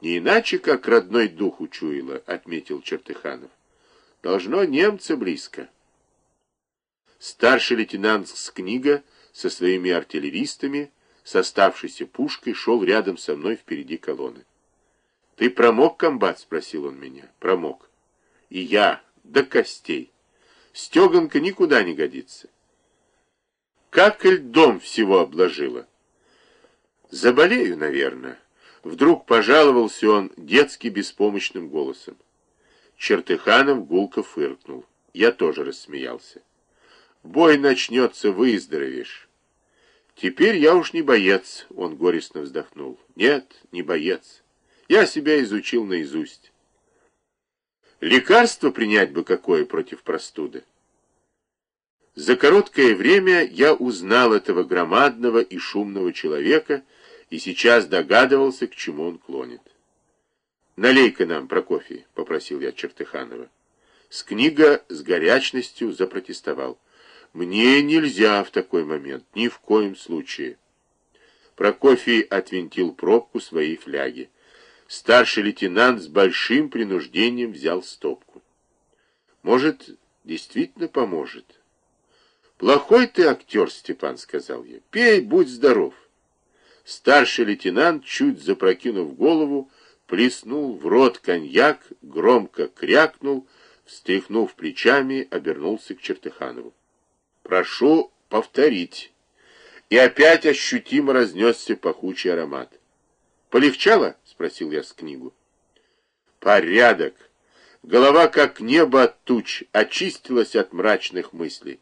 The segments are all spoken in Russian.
Не иначе, как родной дух учуяло, отметил Чертыханов. Должно немца близко. Старший лейтенант с книга со своими артиллеристами, с оставшейся пушкой, шел рядом со мной впереди колонны. «Ты промок, комбат?» — спросил он меня. «Промок». «И я, до костей. Стеганка никуда не годится». Как льдом всего обложила. Заболею, наверное. Вдруг пожаловался он детски беспомощным голосом. Чертыханов гулко фыркнул. Я тоже рассмеялся. Бой начнется, выздоровеешь. Теперь я уж не боец, он горестно вздохнул. Нет, не боец. Я себя изучил наизусть. Лекарство принять бы какое против простуды. За короткое время я узнал этого громадного и шумного человека и сейчас догадывался, к чему он клонит. «Налей-ка нам, Прокофий», — попросил я Чертыханова. С книга с горячностью запротестовал. «Мне нельзя в такой момент, ни в коем случае». Прокофий отвинтил пробку своей фляги. Старший лейтенант с большим принуждением взял стопку. «Может, действительно поможет?» «Плохой ты актер, Степан», — сказал я. «Пей, будь здоров». Старший лейтенант, чуть запрокинув голову, плеснул в рот коньяк, громко крякнул, встряхнув плечами, обернулся к Чертыханову. «Прошу повторить». И опять ощутимо разнесся пахучий аромат. «Полегчало?» — спросил я с книгу. «Порядок. Голова, как небо от туч, очистилась от мрачных мыслей.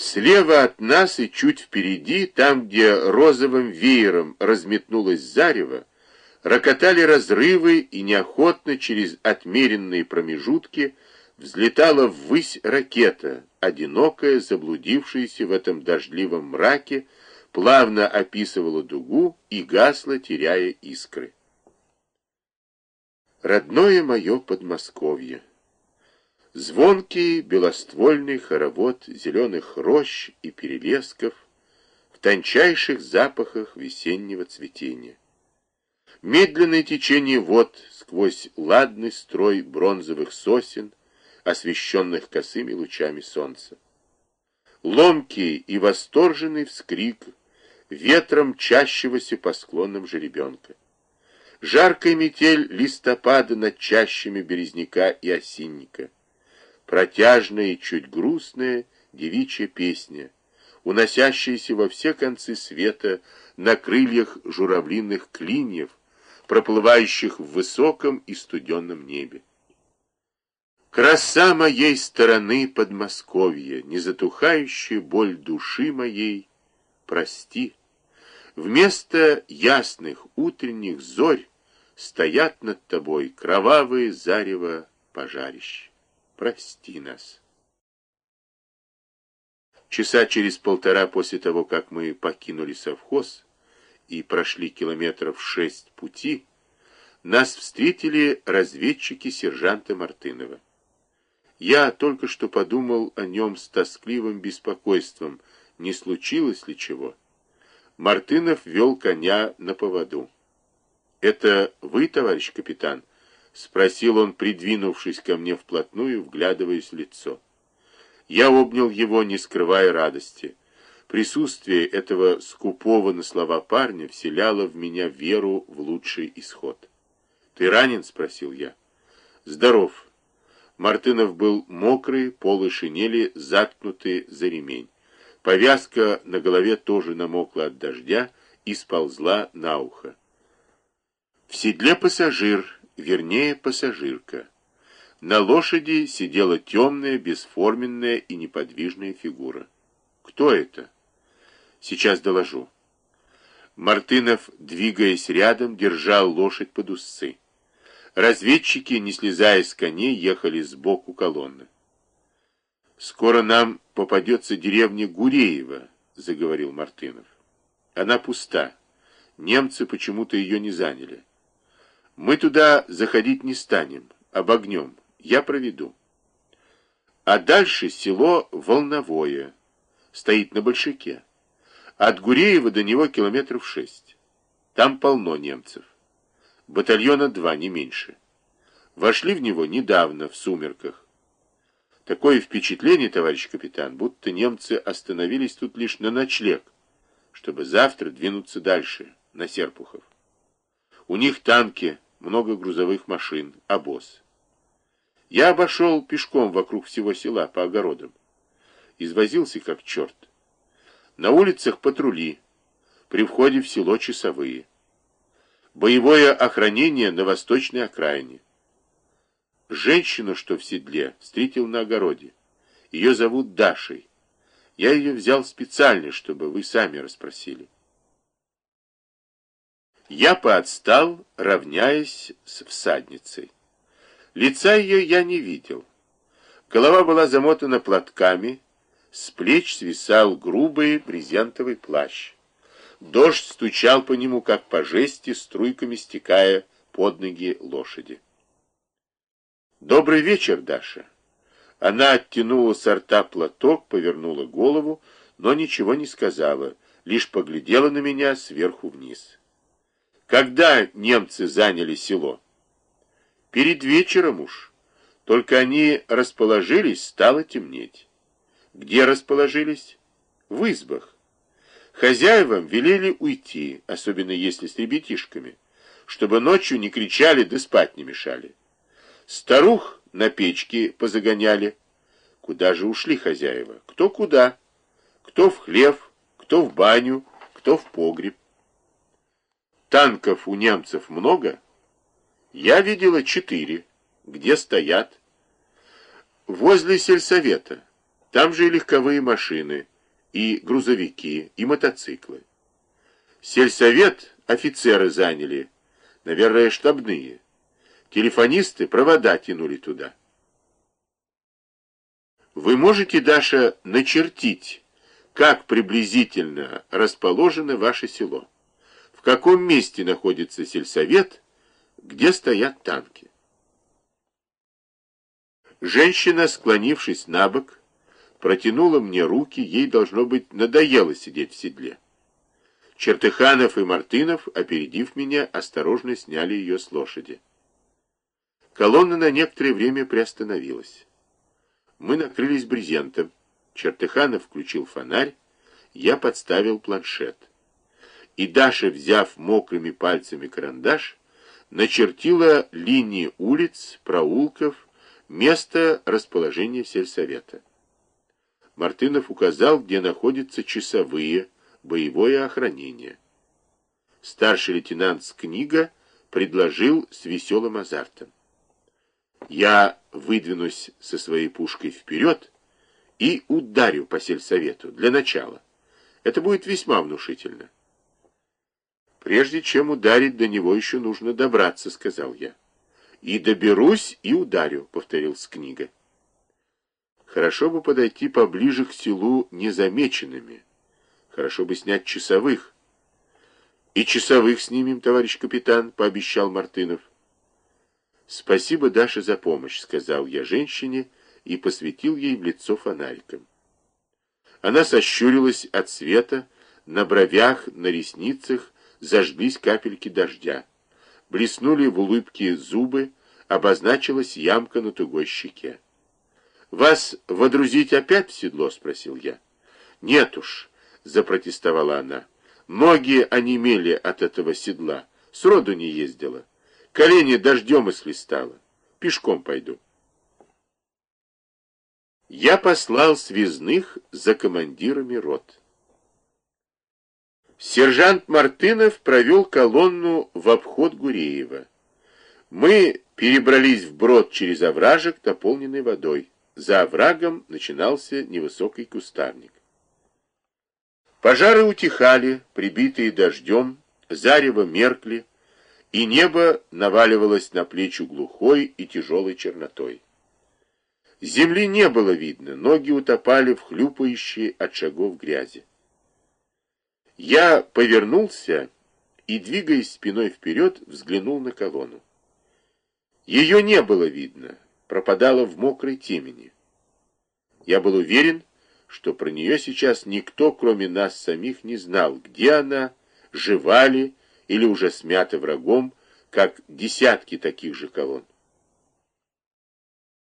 Слева от нас и чуть впереди, там, где розовым веером разметнулось зарево, рокотали разрывы и неохотно через отмеренные промежутки взлетала ввысь ракета, одинокая, заблудившаяся в этом дождливом мраке, плавно описывала дугу и гасла, теряя искры. Родное мое Подмосковье! Звонкий белоствольный хоровод зеленых рощ и перелесков в тончайших запахах весеннего цветения. Медленное течение вод сквозь ладный строй бронзовых сосен, освещенных косыми лучами солнца. Ломкий и восторженный вскрик ветром чащегося по склонам жеребенка. Жаркая метель листопада над чащами березняка и осинника — протяжная и чуть грустная девичья песня, уносящаяся во все концы света на крыльях журавлиных клиньев, проплывающих в высоком и студенном небе. Краса моей стороны Подмосковья, незатухающая боль души моей, прости. Вместо ясных утренних зорь стоят над тобой кровавые зарево пожарища прости нас. Часа через полтора после того, как мы покинули совхоз и прошли километров шесть пути, нас встретили разведчики сержанта Мартынова. Я только что подумал о нем с тоскливым беспокойством, не случилось ли чего. Мартынов вел коня на поводу. «Это вы, товарищ капитан?» — спросил он, придвинувшись ко мне вплотную, вглядываясь в лицо. Я обнял его, не скрывая радости. Присутствие этого скупого на слова парня вселяло в меня веру в лучший исход. «Ты ранен?» — спросил я. «Здоров». Мартынов был мокрый, полы шинели заткнуты за ремень. Повязка на голове тоже намокла от дождя и сползла на ухо. В седле пассажир — вернее пассажирка. На лошади сидела темная, бесформенная и неподвижная фигура. Кто это? Сейчас доложу. Мартынов, двигаясь рядом, держал лошадь под усы. Разведчики, не слезая с коней, ехали сбоку колонны. «Скоро нам попадется деревня Гуреева», — заговорил Мартынов. «Она пуста. Немцы почему-то ее не заняли. Мы туда заходить не станем, обогнем, я проведу. А дальше село Волновое, стоит на Большаке. От Гуреева до него километров шесть. Там полно немцев. батальона два, не меньше. Вошли в него недавно, в сумерках. Такое впечатление, товарищ капитан, будто немцы остановились тут лишь на ночлег, чтобы завтра двинуться дальше, на Серпухов. У них танки, много грузовых машин, обоз. Я обошел пешком вокруг всего села по огородам. Извозился как черт. На улицах патрули, при входе в село часовые. Боевое охранение на восточной окраине. Женщину, что в седле, встретил на огороде. Ее зовут Дашей. Я ее взял специально, чтобы вы сами расспросили. Я поотстал, равняясь с всадницей. Лица ее я не видел. Голова была замотана платками, с плеч свисал грубый брезентовый плащ. Дождь стучал по нему, как по жести, струйками стекая под ноги лошади. «Добрый вечер, Даша!» Она оттянула с рта платок, повернула голову, но ничего не сказала, лишь поглядела на меня сверху вниз. «Когда немцы заняли село?» «Перед вечером уж. Только они расположились, стало темнеть». «Где расположились?» «В избах. Хозяевам велели уйти, особенно если с ребятишками, чтобы ночью не кричали да спать не мешали. Старух на печке позагоняли. Куда же ушли хозяева? Кто куда? Кто в хлев, кто в баню, кто в погреб. Танков у немцев много? Я видела четыре. Где стоят? Возле сельсовета. Там же и легковые машины, и грузовики, и мотоциклы. Сельсовет офицеры заняли, наверное, штабные. Телефонисты провода тянули туда. Вы можете, Даша, начертить, как приблизительно расположено ваше село? Каком месте находится сельсовет, где стоят танки? Женщина, склонившись на бок, протянула мне руки, ей, должно быть, надоело сидеть в седле. Чертыханов и Мартынов, опередив меня, осторожно сняли ее с лошади. Колонна на некоторое время приостановилась. Мы накрылись брезентом. Чертыханов включил фонарь, я подставил планшет. И Даша, взяв мокрыми пальцами карандаш, начертила линии улиц, проулков, место расположения сельсовета. Мартынов указал, где находятся часовые, боевое охранение. Старший лейтенант с книга предложил с веселым азартом. Я выдвинусь со своей пушкой вперед и ударю по сельсовету для начала. Это будет весьма внушительно. Прежде чем ударить, до него еще нужно добраться, сказал я. И доберусь, и ударю, повторил с книга. Хорошо бы подойти поближе к селу незамеченными. Хорошо бы снять часовых. И часовых снимем, товарищ капитан, пообещал Мартынов. «Спасибо, Даша, за помощь», — сказал я женщине и посветил ей в лицо фонариком. Она сощурилась от света, на бровях, на ресницах зажглись капельки дождя. Блеснули в улыбке зубы, обозначилась ямка на тугой щеке. «Вас водрузить опять в седло?» — спросил я. «Нет уж», — запротестовала она. «Ноги онемели от этого седла. Сроду не ездила». Колени дождем исхлестало. Пешком пойду. Я послал связных за командирами рот. Сержант Мартынов провел колонну в обход Гуреева. Мы перебрались в брод через овражек, наполненный водой. За оврагом начинался невысокий кустарник. Пожары утихали, прибитые дождем, зарево меркли, и небо наваливалось на плечи глухой и тяжелой чернотой. Земли не было видно, ноги утопали в хлюпающей от шагов грязи. Я повернулся и, двигаясь спиной вперед, взглянул на колонну. Ее не было видно, пропадала в мокрой темени. Я был уверен, что про нее сейчас никто, кроме нас самих, не знал, где она, жива ли, или уже смята врагом, как десятки таких же колонн.